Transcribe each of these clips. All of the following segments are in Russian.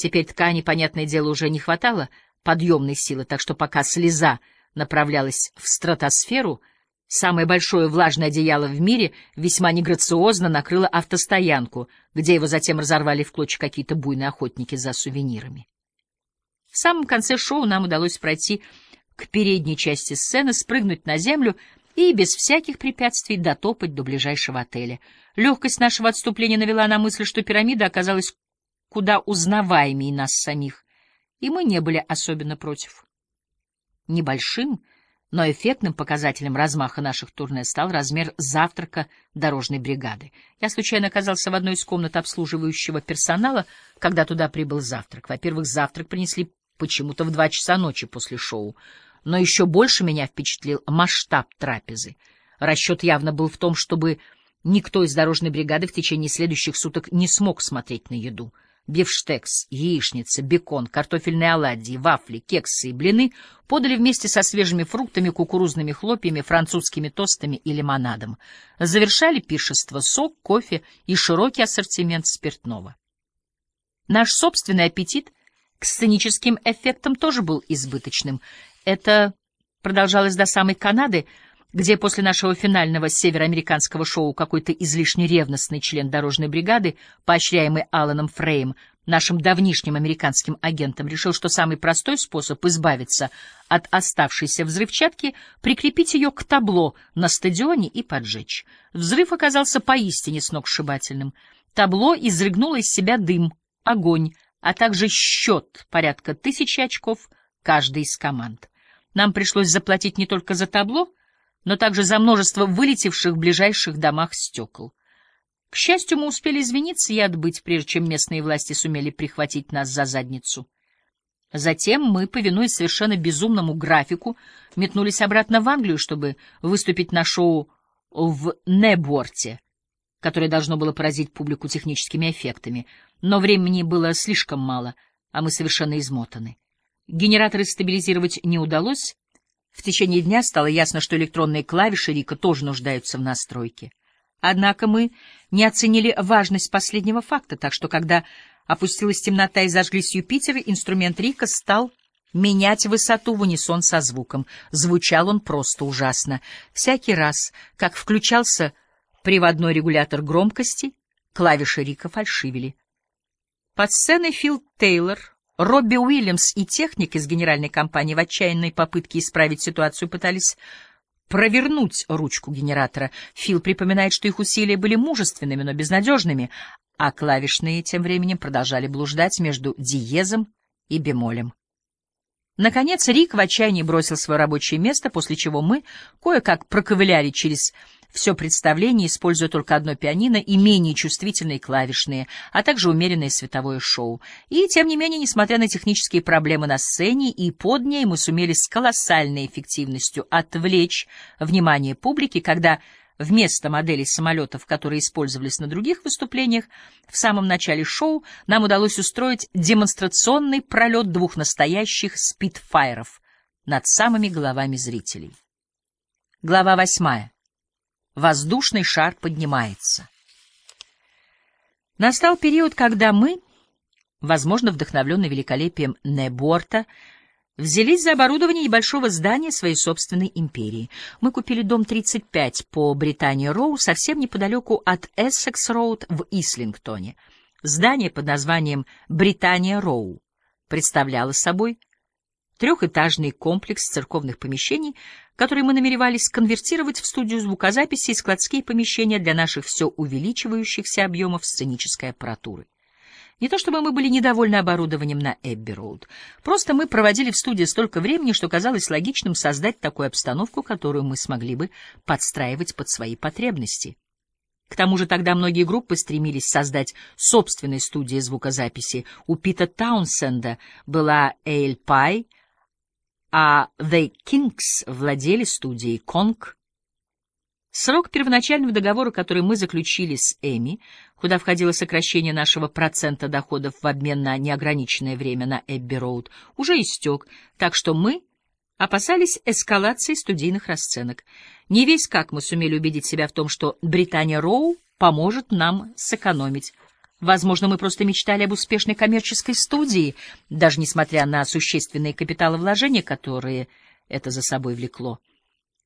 Теперь ткани, понятное дело, уже не хватало подъемной силы, так что пока слеза направлялась в стратосферу, самое большое влажное одеяло в мире весьма неграциозно накрыло автостоянку, где его затем разорвали в клочья какие-то буйные охотники за сувенирами. В самом конце шоу нам удалось пройти к передней части сцены, спрыгнуть на землю и без всяких препятствий дотопать до ближайшего отеля. Легкость нашего отступления навела на мысль, что пирамида оказалась куда узнаваемее нас самих, и мы не были особенно против. Небольшим, но эффектным показателем размаха наших турне стал размер завтрака дорожной бригады. Я случайно оказался в одной из комнат обслуживающего персонала, когда туда прибыл завтрак. Во-первых, завтрак принесли почему-то в два часа ночи после шоу, но еще больше меня впечатлил масштаб трапезы. Расчет явно был в том, чтобы никто из дорожной бригады в течение следующих суток не смог смотреть на еду — бифштекс, яичница, бекон, картофельные оладьи, вафли, кексы и блины подали вместе со свежими фруктами, кукурузными хлопьями, французскими тостами и лимонадом. Завершали пиршество сок, кофе и широкий ассортимент спиртного. Наш собственный аппетит к сценическим эффектам тоже был избыточным. Это продолжалось до самой Канады, где после нашего финального североамериканского шоу какой-то излишне ревностный член дорожной бригады, поощряемый Аланом Фрейм, нашим давнишним американским агентом, решил, что самый простой способ избавиться от оставшейся взрывчатки — прикрепить ее к табло на стадионе и поджечь. Взрыв оказался поистине сногсшибательным. Табло изрыгнуло из себя дым, огонь, а также счет порядка тысячи очков каждой из команд. Нам пришлось заплатить не только за табло, но также за множество вылетевших в ближайших домах стекол. К счастью, мы успели извиниться и отбыть, прежде чем местные власти сумели прихватить нас за задницу. Затем мы, повинуясь совершенно безумному графику, метнулись обратно в Англию, чтобы выступить на шоу в Неборте, которое должно было поразить публику техническими эффектами. Но времени было слишком мало, а мы совершенно измотаны. Генераторы стабилизировать не удалось, в течение дня стало ясно, что электронные клавиши Рика тоже нуждаются в настройке. Однако мы не оценили важность последнего факта, так что когда опустилась темнота и зажглись Юпитеры, инструмент Рика стал менять высоту в унисон со звуком. Звучал он просто ужасно. Всякий раз, как включался приводной регулятор громкости, клавиши Рика фальшивили. Под сценой Фил Тейлор Робби Уильямс и техник из генеральной компании в отчаянной попытке исправить ситуацию пытались провернуть ручку генератора. Фил припоминает, что их усилия были мужественными, но безнадежными, а клавишные тем временем продолжали блуждать между диезом и бемолем. Наконец Рик в отчаянии бросил свое рабочее место, после чего мы кое-как проковыляли через все представление, используя только одно пианино и менее чувствительные клавишные, а также умеренное световое шоу. И, тем не менее, несмотря на технические проблемы на сцене и под ней, мы сумели с колоссальной эффективностью отвлечь внимание публики, когда Вместо моделей самолетов, которые использовались на других выступлениях, в самом начале шоу нам удалось устроить демонстрационный пролет двух настоящих спидфайров над самыми головами зрителей. Глава восьмая. Воздушный шар поднимается. Настал период, когда мы, возможно, вдохновленные великолепием Неборта, взялись за оборудование небольшого здания своей собственной империи. Мы купили дом 35 по Британии-Роу, совсем неподалеку от Эссекс-Роуд в Ислингтоне. Здание под названием Британия-Роу представляло собой трехэтажный комплекс церковных помещений, который мы намеревались конвертировать в студию звукозаписи и складские помещения для наших все увеличивающихся объемов сценической аппаратуры. Не то чтобы мы были недовольны оборудованием на Эбби-Роуд, просто мы проводили в студии столько времени, что казалось логичным создать такую обстановку, которую мы смогли бы подстраивать под свои потребности. К тому же тогда многие группы стремились создать собственные студии звукозаписи. У Пита Таунсенда была Эйль Пай — а The Kings владели студией Конг. Срок первоначального договора, который мы заключили с Эми, куда входило сокращение нашего процента доходов в обмен на неограниченное время на Эбби-Роуд, уже истек, так что мы опасались эскалации студийных расценок. Не весь как мы сумели убедить себя в том, что Британия Роу поможет нам сэкономить. Возможно, мы просто мечтали об успешной коммерческой студии, даже несмотря на существенные капиталовложения, которые это за собой влекло.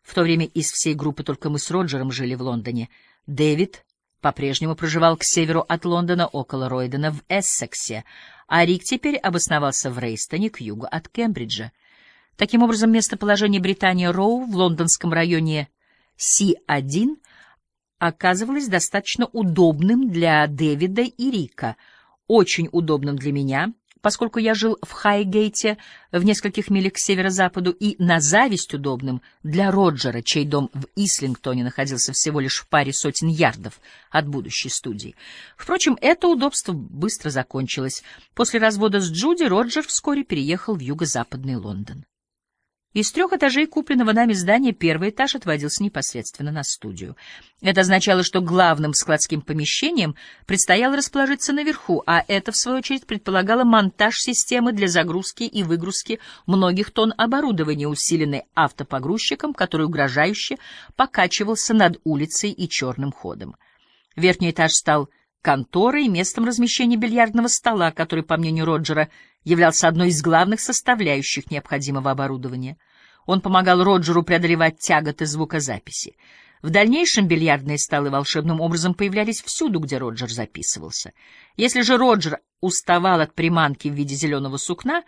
В то время из всей группы только мы с Роджером жили в Лондоне. Дэвид по-прежнему проживал к северу от Лондона, около Ройдена, в Эссексе, а Рик теперь обосновался в Рейстоне, к югу от Кембриджа. Таким образом, местоположение Британии Роу в лондонском районе Си-1 оказывалось достаточно удобным для Дэвида и Рика, очень удобным для меня, поскольку я жил в Хайгейте в нескольких милях к северо-западу, и на зависть удобным для Роджера, чей дом в Ислингтоне находился всего лишь в паре сотен ярдов от будущей студии. Впрочем, это удобство быстро закончилось. После развода с Джуди Роджер вскоре переехал в юго-западный Лондон. Из трех этажей купленного нами здания первый этаж отводился непосредственно на студию. Это означало, что главным складским помещением предстояло расположиться наверху, а это, в свою очередь, предполагало монтаж системы для загрузки и выгрузки многих тонн оборудования, усиленной автопогрузчиком, который угрожающе покачивался над улицей и черным ходом. Верхний этаж стал конторой и местом размещения бильярдного стола, который, по мнению Роджера, являлся одной из главных составляющих необходимого оборудования. Он помогал Роджеру преодолевать тяготы звукозаписи. В дальнейшем бильярдные столы волшебным образом появлялись всюду, где Роджер записывался. Если же Роджер уставал от приманки в виде зеленого сукна,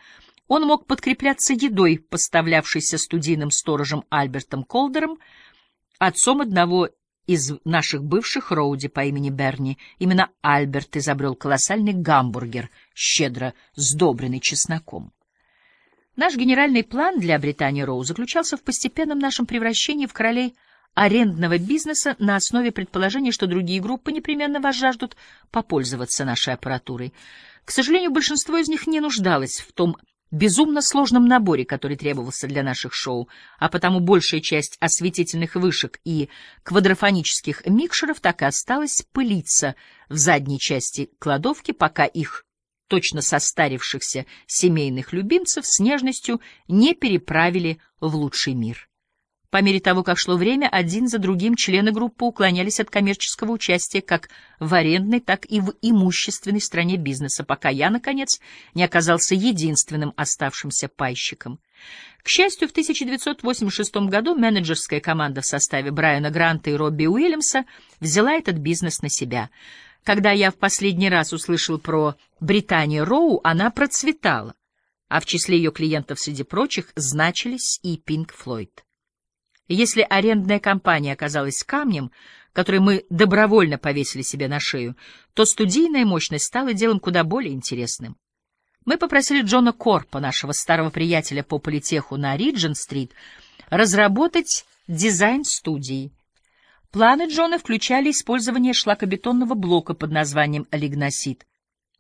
он мог подкрепляться едой, поставлявшейся студийным сторожем Альбертом Колдером, отцом одного из наших бывших Роуди по имени Берни. Именно Альберт изобрел колоссальный гамбургер, щедро сдобренный чесноком. Наш генеральный план для Британии Роу заключался в постепенном нашем превращении в королей арендного бизнеса на основе предположения, что другие группы непременно возжаждут попользоваться нашей аппаратурой. К сожалению, большинство из них не нуждалось в том безумно сложном наборе, который требовался для наших шоу, а потому большая часть осветительных вышек и квадрофонических микшеров так и осталась пылиться в задней части кладовки, пока их точно состарившихся семейных любимцев с нежностью не переправили в лучший мир. По мере того, как шло время, один за другим члены группы уклонялись от коммерческого участия как в арендной, так и в имущественной стороне бизнеса, пока я, наконец, не оказался единственным оставшимся пайщиком. К счастью, в 1986 году менеджерская команда в составе Брайана Гранта и Робби Уильямса взяла этот бизнес на себя. Когда я в последний раз услышал про Британию Роу, она процветала, а в числе ее клиентов среди прочих значились и Пинк Флойд. Если арендная компания оказалась камнем, который мы добровольно повесили себе на шею, то студийная мощность стала делом куда более интересным. Мы попросили Джона Корпа, нашего старого приятеля по политеху на Риджин-стрит, разработать дизайн студии. Планы Джона включали использование шлакобетонного блока под названием «Лигносит»,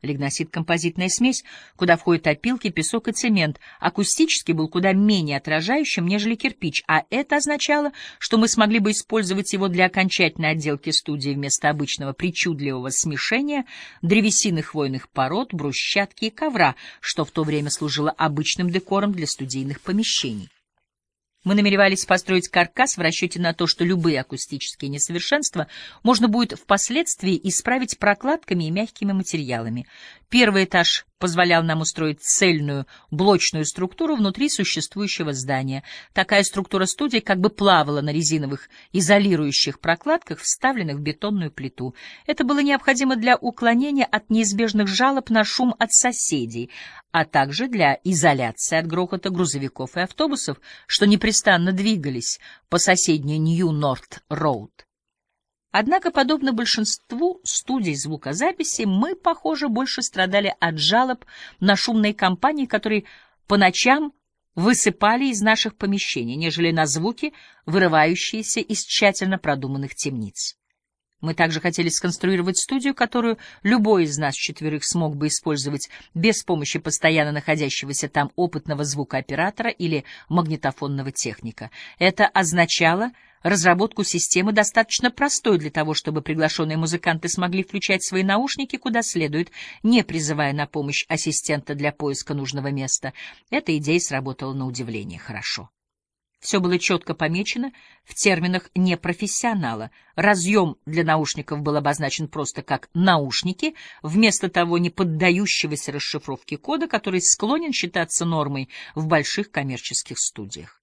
Лигносит — композитная смесь, куда входят опилки, песок и цемент. Акустически был куда менее отражающим, нежели кирпич, а это означало, что мы смогли бы использовать его для окончательной отделки студии вместо обычного причудливого смешения древесины хвойных пород, брусчатки и ковра, что в то время служило обычным декором для студийных помещений. Мы намеревались построить каркас в расчете на то, что любые акустические несовершенства можно будет впоследствии исправить прокладками и мягкими материалами. Первый этаж позволял нам устроить цельную блочную структуру внутри существующего здания. Такая структура студии как бы плавала на резиновых изолирующих прокладках, вставленных в бетонную плиту. Это было необходимо для уклонения от неизбежных жалоб на шум от соседей, а также для изоляции от грохота грузовиков и автобусов, что непрестанно двигались по соседней Нью-Норт-Роуд. Однако, подобно большинству студий звукозаписи, мы, похоже, больше страдали от жалоб на шумные компании, которые по ночам высыпали из наших помещений, нежели на звуки, вырывающиеся из тщательно продуманных темниц. Мы также хотели сконструировать студию, которую любой из нас четверых смог бы использовать без помощи постоянно находящегося там опытного звукооператора или магнитофонного техника. Это означало разработку системы достаточно простой для того, чтобы приглашенные музыканты смогли включать свои наушники куда следует, не призывая на помощь ассистента для поиска нужного места. Эта идея сработала на удивление хорошо. Все было четко помечено в терминах непрофессионала. Разъем для наушников был обозначен просто как «наушники», вместо того не поддающегося расшифровке кода, который склонен считаться нормой в больших коммерческих студиях.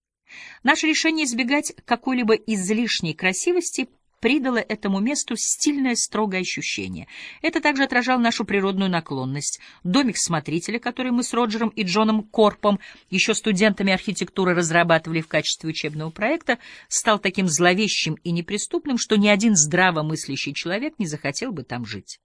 Наше решение избегать какой-либо излишней красивости придало этому месту стильное строгое ощущение. Это также отражало нашу природную наклонность. Домик смотрителя, который мы с Роджером и Джоном Корпом, еще студентами архитектуры, разрабатывали в качестве учебного проекта, стал таким зловещим и неприступным, что ни один здравомыслящий человек не захотел бы там жить.